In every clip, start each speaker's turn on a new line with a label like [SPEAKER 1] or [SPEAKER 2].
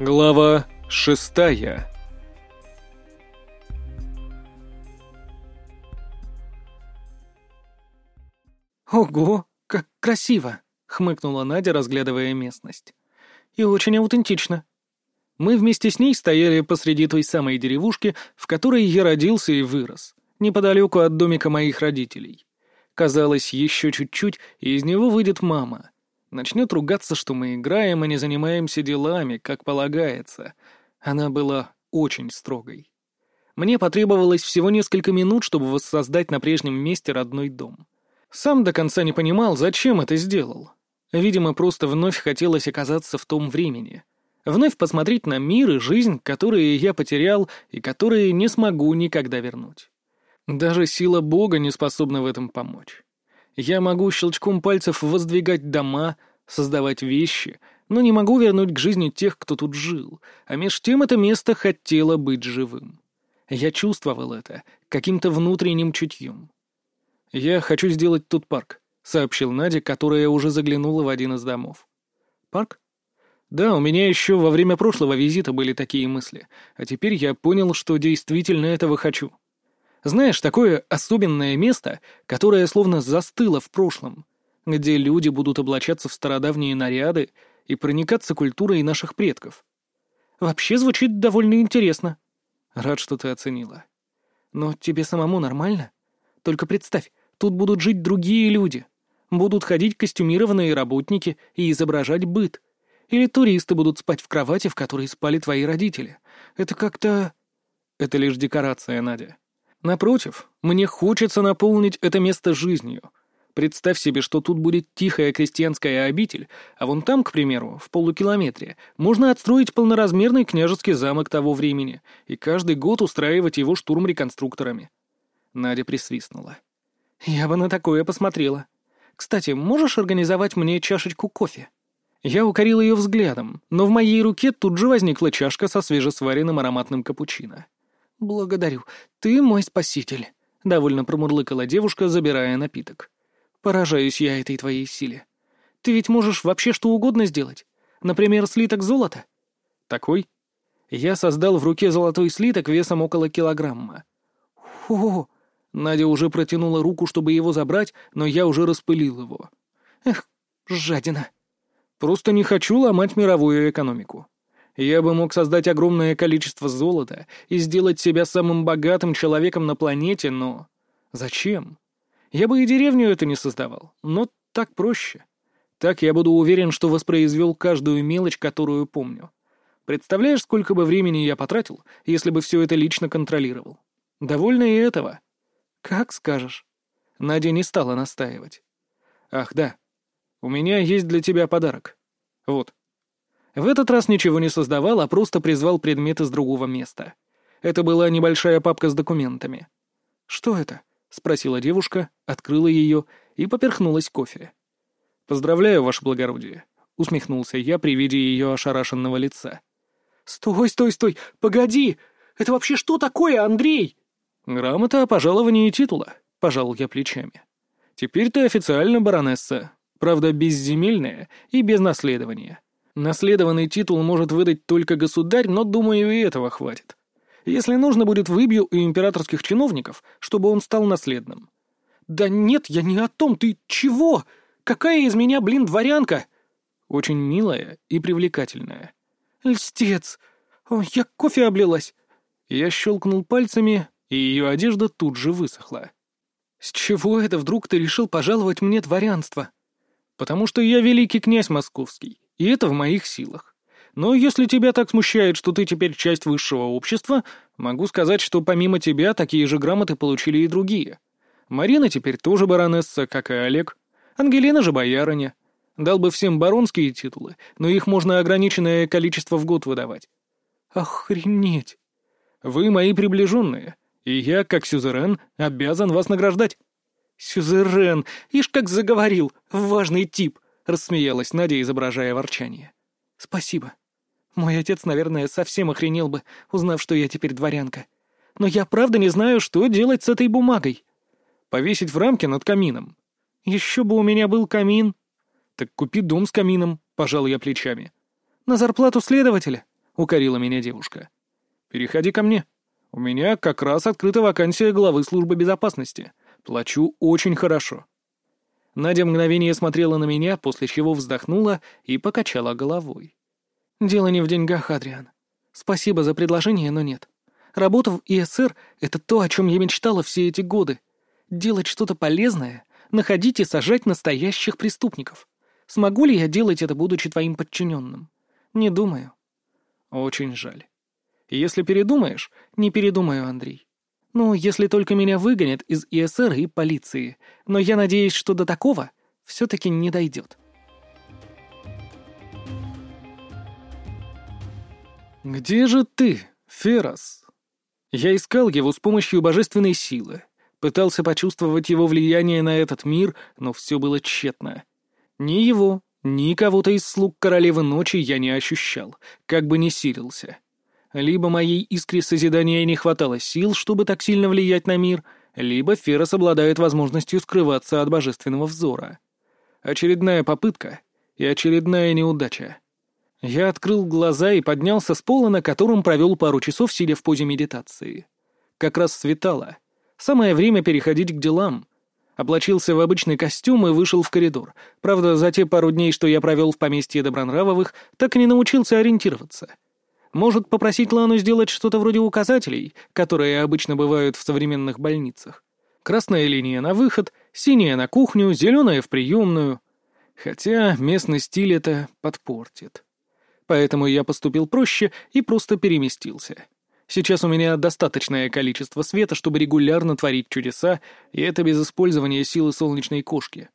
[SPEAKER 1] Глава шестая
[SPEAKER 2] «Ого, как красиво!» — хмыкнула Надя, разглядывая местность. «И очень аутентично». Мы вместе с ней стояли посреди той самой деревушки, в которой я родился и вырос, неподалеку от домика моих родителей. Казалось, еще чуть-чуть, и из него выйдет мама. Начнет ругаться, что мы играем, а не занимаемся делами, как полагается. Она была очень строгой. Мне потребовалось всего несколько минут, чтобы воссоздать на прежнем месте родной дом. Сам до конца не понимал, зачем это сделал. Видимо, просто вновь хотелось оказаться в том времени. Вновь посмотреть на мир и жизнь, которые я потерял и которые не смогу никогда вернуть. Даже сила Бога не способна в этом помочь. Я могу щелчком пальцев воздвигать дома, создавать вещи, но не могу вернуть к жизни тех, кто тут жил, а меж тем это место хотело быть живым. Я чувствовал это каким-то внутренним чутьем. «Я хочу сделать тут парк», — сообщил Надя, которая уже заглянула в один из домов. «Парк?» «Да, у меня еще во время прошлого визита были такие мысли, а теперь я понял, что действительно этого хочу». Знаешь, такое особенное место, которое словно застыло в прошлом, где люди будут облачаться в стародавние наряды и проникаться культурой наших предков. Вообще звучит довольно интересно. Рад, что ты оценила. Но тебе самому нормально? Только представь, тут будут жить другие люди. Будут ходить костюмированные работники и изображать быт. Или туристы будут спать в кровати, в которой спали твои родители. Это как-то... Это лишь декорация, Надя. Напротив, мне хочется наполнить это место жизнью. Представь себе, что тут будет тихая крестьянская обитель, а вон там, к примеру, в полукилометре, можно отстроить полноразмерный княжеский замок того времени и каждый год устраивать его штурм реконструкторами. Надя присвистнула. «Я бы на такое посмотрела. Кстати, можешь организовать мне чашечку кофе?» Я укорил ее взглядом, но в моей руке тут же возникла чашка со свежесваренным ароматным капучино. «Благодарю. Ты мой спаситель», — довольно промурлыкала девушка, забирая напиток. «Поражаюсь я этой твоей силе. Ты ведь можешь вообще что угодно сделать. Например, слиток золота». «Такой?» Я создал в руке золотой слиток весом около килограмма. «О!» Надя уже протянула руку, чтобы его забрать, но я уже распылил его. «Эх, жадина!» «Просто не хочу ломать мировую экономику. Я бы мог создать огромное количество золота и сделать себя самым богатым человеком на планете, но... Зачем? Я бы и деревню это не создавал, но так проще. Так я буду уверен, что воспроизвел каждую мелочь, которую помню. Представляешь, сколько бы времени я потратил, если бы все это лично контролировал? Довольно и этого. Как скажешь. Надя не стала настаивать. Ах, да. У меня есть для тебя подарок. Вот. В этот раз ничего не создавал, а просто призвал предмет из другого места. Это была небольшая папка с документами. «Что это?» — спросила девушка, открыла ее и поперхнулась кофе. «Поздравляю, ваше благородие», — усмехнулся я при виде ее ошарашенного лица. «Стой, стой, стой! Погоди! Это вообще что такое, Андрей?» «Грамота о пожаловании титула», — пожал я плечами. «Теперь ты официально баронесса, правда, безземельная и без наследования. Наследованный титул может выдать только государь, но, думаю, и этого хватит. Если нужно будет, выбью у императорских чиновников, чтобы он стал наследным. «Да нет, я не о том, ты чего? Какая из меня, блин, дворянка?» Очень милая и привлекательная. «Льстец! О, я кофе облилась!» Я щелкнул пальцами, и ее одежда тут же высохла. «С чего это вдруг ты решил пожаловать мне дворянство?» «Потому что я великий князь московский, и это в моих силах. Но если тебя так смущает, что ты теперь часть высшего общества, могу сказать, что помимо тебя такие же грамоты получили и другие. Марина теперь тоже баронесса, как и Олег. Ангелина же боярыня. Дал бы всем баронские титулы, но их можно ограниченное количество в год выдавать. Охренеть! Вы мои приближенные, и я, как сюзерен, обязан вас награждать. Сюзерен, ишь как заговорил, важный тип —— рассмеялась Надя, изображая ворчание. «Спасибо. Мой отец, наверное, совсем охренел бы, узнав, что я теперь дворянка. Но я правда не знаю, что делать с этой бумагой. Повесить в рамке над камином. Еще бы у меня был камин. Так купи дом с камином, пожал я плечами. На зарплату следователя. укорила меня девушка. «Переходи ко мне. У меня как раз открыта вакансия главы службы безопасности. Плачу очень хорошо». Надя мгновение смотрела на меня, после чего вздохнула и покачала головой. «Дело не в деньгах, Адриан. Спасибо за предложение, но нет. Работа в ИСР — это то, о чем я мечтала все эти годы. Делать что-то полезное, находить и сажать настоящих преступников. Смогу ли я делать это, будучи твоим подчиненным? Не думаю. Очень жаль. Если передумаешь, не передумаю, Андрей. Ну, если только меня выгонят из ИСР и полиции. Но я надеюсь, что до такого все-таки не дойдет. «Где же ты, Ферос?» Я искал его с помощью божественной силы. Пытался почувствовать его влияние на этот мир, но все было тщетно. Ни его, ни кого-то из слуг королевы ночи я не ощущал, как бы ни силился. Либо моей искре созидания не хватало сил, чтобы так сильно влиять на мир, либо Ферос обладает возможностью скрываться от божественного взора. Очередная попытка и очередная неудача. Я открыл глаза и поднялся с пола, на котором провел пару часов, сидя в позе медитации. Как раз светало. Самое время переходить к делам. Облачился в обычный костюм и вышел в коридор. Правда, за те пару дней, что я провел в поместье Добронравовых, так и не научился ориентироваться. Может, попросить Лану сделать что-то вроде указателей, которые обычно бывают в современных больницах. Красная линия на выход, синяя на кухню, зеленая в приемную. Хотя местный стиль это подпортит. Поэтому я поступил проще и просто переместился. Сейчас у меня достаточное количество света, чтобы регулярно творить чудеса, и это без использования силы солнечной кошки.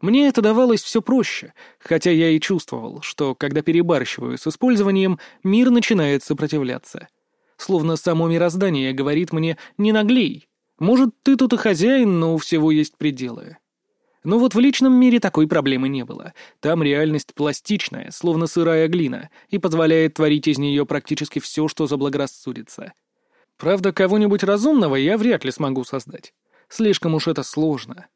[SPEAKER 2] Мне это давалось все проще, хотя я и чувствовал, что, когда перебарщиваю с использованием, мир начинает сопротивляться. Словно само мироздание говорит мне «не наглей». Может, ты тут и хозяин, но у всего есть пределы. Но вот в личном мире такой проблемы не было. Там реальность пластичная, словно сырая глина, и позволяет творить из нее практически все, что заблагорассудится. Правда, кого-нибудь разумного я вряд ли смогу создать. Слишком уж это сложно.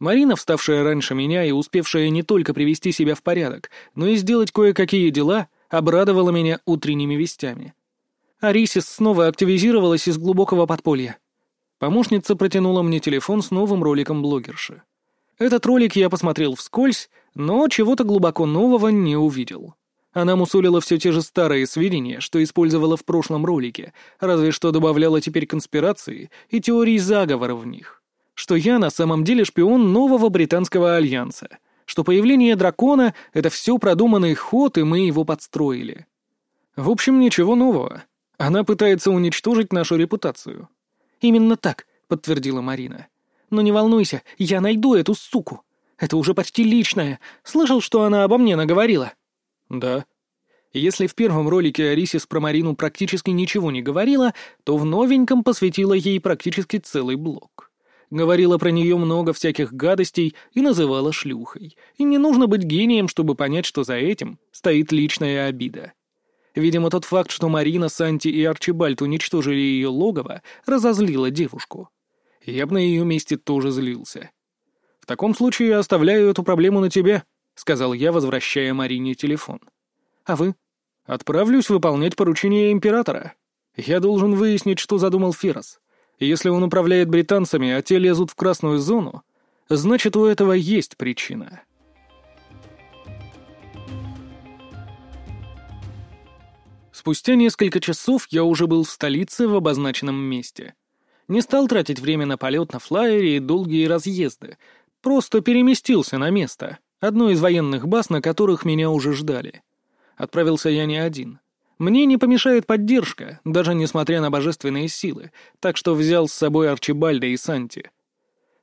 [SPEAKER 2] Марина, вставшая раньше меня и успевшая не только привести себя в порядок, но и сделать кое-какие дела, обрадовала меня утренними вестями. Арисис снова активизировалась из глубокого подполья. Помощница протянула мне телефон с новым роликом блогерши. Этот ролик я посмотрел вскользь, но чего-то глубоко нового не увидел. Она мусолила все те же старые сведения, что использовала в прошлом ролике, разве что добавляла теперь конспирации и теории заговора в них что я на самом деле шпион нового британского альянса, что появление дракона — это все продуманный ход, и мы его подстроили. В общем, ничего нового. Она пытается уничтожить нашу репутацию. «Именно так», — подтвердила Марина. «Но не волнуйся, я найду эту суку. Это уже почти личное. Слышал, что она обо мне наговорила?» «Да». Если в первом ролике Арисис про Марину практически ничего не говорила, то в новеньком посвятила ей практически целый блок говорила про нее много всяких гадостей и называла шлюхой. И не нужно быть гением, чтобы понять, что за этим стоит личная обида. Видимо, тот факт, что Марина, Санти и Арчибальд уничтожили ее логово, разозлила девушку. Я бы на ее месте тоже злился. «В таком случае я оставляю эту проблему на тебе», — сказал я, возвращая Марине телефон. «А вы?» «Отправлюсь выполнять поручение императора. Я должен выяснить, что задумал Ферос. Если он управляет британцами, а те лезут в красную зону, значит, у этого есть причина. Спустя несколько часов я уже был в столице в обозначенном месте. Не стал тратить время на полет на флайере и долгие разъезды. Просто переместился на место, одну из военных баз, на которых меня уже ждали. Отправился я не один — мне не помешает поддержка, даже несмотря на божественные силы, так что взял с собой Арчибальда и Санти.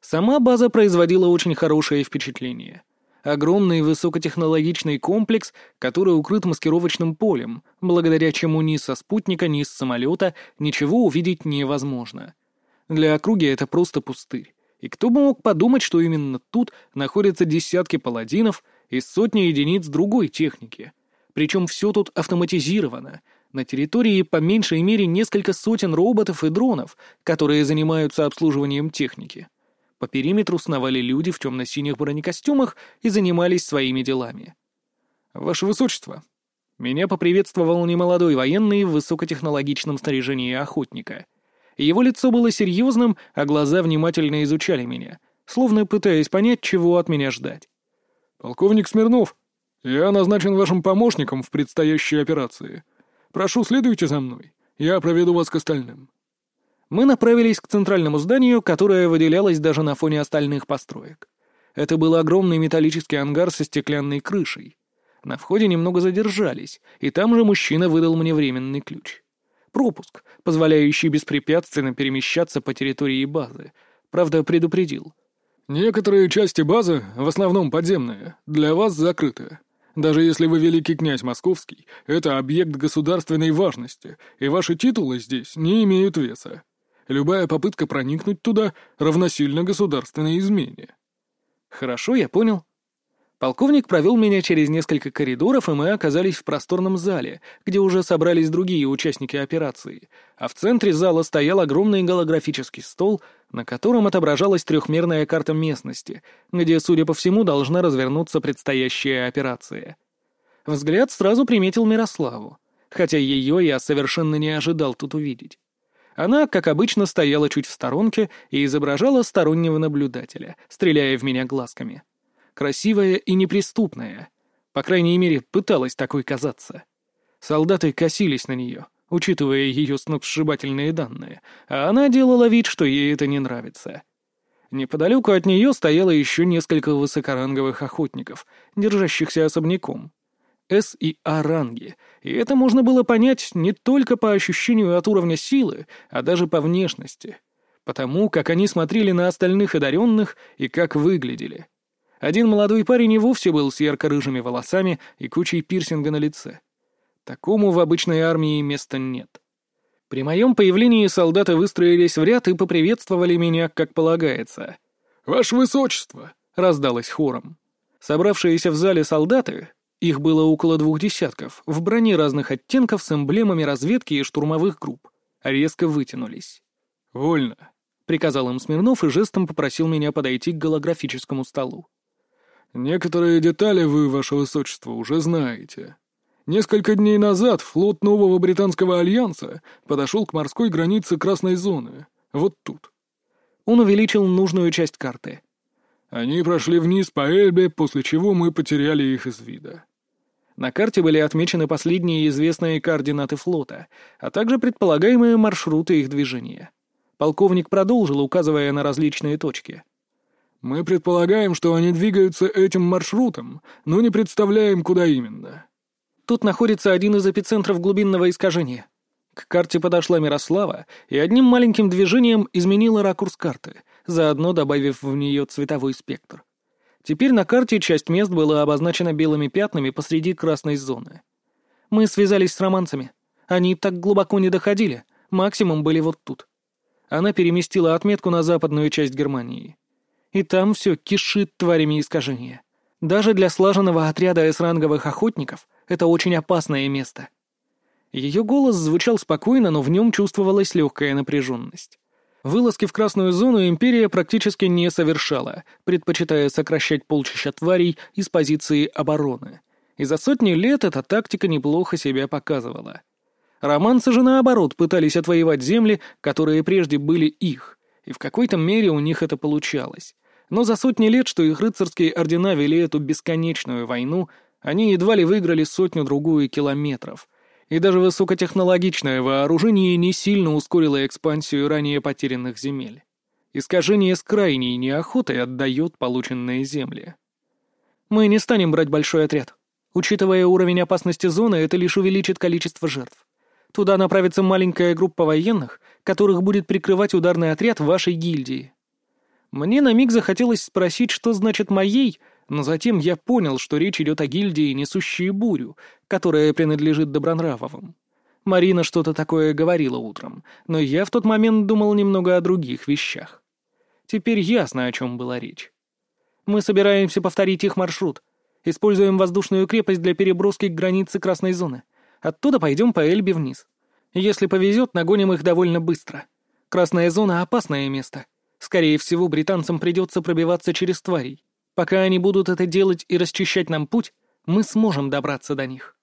[SPEAKER 2] Сама база производила очень хорошее впечатление. Огромный высокотехнологичный комплекс, который укрыт маскировочным полем, благодаря чему ни со спутника, ни с самолета ничего увидеть невозможно. Для округи это просто пустырь. И кто бы мог подумать, что именно тут находятся десятки паладинов и сотни единиц другой техники — причем все тут автоматизировано. На территории по меньшей мере несколько сотен роботов и дронов, которые занимаются обслуживанием техники. По периметру сновали люди в темно-синих бронекостюмах и занимались своими делами. «Ваше Высочество, Меня поприветствовал немолодой военный в высокотехнологичном снаряжении охотника. Его лицо было серьезным, а глаза внимательно изучали меня, словно пытаясь понять, чего от меня ждать.
[SPEAKER 1] «Полковник Смирнов, я назначен вашим помощником в предстоящей операции. Прошу, следуйте за мной. Я проведу вас к остальным».
[SPEAKER 2] Мы направились к центральному зданию, которое выделялось даже на фоне остальных построек. Это был огромный металлический ангар со стеклянной крышей. На входе немного задержались, и там же мужчина выдал мне временный ключ. Пропуск, позволяющий беспрепятственно перемещаться по территории базы. Правда, предупредил.
[SPEAKER 1] «Некоторые части базы, в основном подземные, для вас закрыты. Даже если вы великий князь московский, это объект государственной важности, и ваши титулы здесь не имеют веса. Любая попытка проникнуть туда равносильно государственной измене.
[SPEAKER 2] Хорошо, я понял. Полковник провел меня через несколько коридоров, и мы оказались в просторном зале, где уже собрались другие участники операции, а в центре зала стоял огромный голографический стол, на котором отображалась трехмерная карта местности, где, судя по всему, должна развернуться предстоящая операция. Взгляд сразу приметил Мирославу, хотя ее я совершенно не ожидал тут увидеть. Она, как обычно, стояла чуть в сторонке и изображала стороннего наблюдателя, стреляя в меня глазками. Красивая и неприступная. По крайней мере, пыталась такой казаться. Солдаты косились на нее, учитывая ее сногсшибательные данные, а она делала вид, что ей это не нравится. Неподалеку от нее стояло еще несколько высокоранговых охотников, держащихся особняком. С и А ранги, и это можно было понять не только по ощущению от уровня силы, а даже по внешности, потому как они смотрели на остальных одаренных и как выглядели. Один молодой парень и вовсе был с ярко-рыжими волосами и кучей пирсинга на лице. Такому в обычной армии места нет. При моем появлении солдаты выстроились в ряд и поприветствовали меня, как полагается.
[SPEAKER 1] «Ваше Высочество!» — раздалось хором.
[SPEAKER 2] Собравшиеся в зале солдаты, их было около двух десятков, в броне разных оттенков с эмблемами разведки и штурмовых групп, резко вытянулись.
[SPEAKER 1] «Вольно», —
[SPEAKER 2] приказал им Смирнов и жестом попросил меня подойти к голографическому столу.
[SPEAKER 1] Некоторые детали вы, ваше высочество, уже знаете. Несколько дней назад флот нового британского альянса подошел к морской границе красной зоны. Вот тут.
[SPEAKER 2] Он увеличил нужную часть карты.
[SPEAKER 1] Они прошли вниз по Эльбе, после чего мы потеряли их из вида.
[SPEAKER 2] На карте были отмечены последние известные координаты флота, а также предполагаемые маршруты их движения. Полковник продолжил, указывая на различные точки —
[SPEAKER 1] мы предполагаем, что они двигаются этим маршрутом, но не представляем, куда именно.
[SPEAKER 2] Тут находится один из эпицентров глубинного искажения. К карте подошла Мирослава и одним маленьким движением изменила ракурс карты, заодно добавив в нее цветовой спектр. Теперь на карте часть мест была обозначена белыми пятнами посреди красной зоны. Мы связались с романцами. Они так глубоко не доходили, максимум были вот тут. Она переместила отметку на западную часть Германии. И там все кишит тварями искажения. Даже для слаженного отряда эсранговых охотников это очень опасное место. Ее голос звучал спокойно, но в нем чувствовалась легкая напряженность. Вылазки в красную зону империя практически не совершала, предпочитая сокращать полчища тварей из позиции обороны. И за сотни лет эта тактика неплохо себя показывала. Романцы же, наоборот, пытались отвоевать земли, которые прежде были их, и в какой-то мере у них это получалось. Но за сотни лет, что их рыцарские ордена вели эту бесконечную войну, они едва ли выиграли сотню-другую километров. И даже высокотехнологичное вооружение не сильно ускорило экспансию ранее потерянных земель. Искажение с крайней неохотой отдает полученные земли. Мы не станем брать большой отряд. Учитывая уровень опасности зоны, это лишь увеличит количество жертв. Туда направится маленькая группа военных, которых будет прикрывать ударный отряд вашей гильдии. Мне на миг захотелось спросить, что значит «моей», но затем я понял, что речь идет о гильдии, несущей бурю, которая принадлежит Добронравовым. Марина что-то такое говорила утром, но я в тот момент думал немного о других вещах. Теперь ясно, о чем была речь. Мы собираемся повторить их маршрут. Используем воздушную крепость для переброски к границе красной зоны. Оттуда пойдем по Эльбе вниз. Если повезет, нагоним их довольно быстро. Красная зона — опасное место. Скорее всего, британцам придется пробиваться через тварей. Пока они будут это делать и расчищать нам путь, мы сможем добраться до них.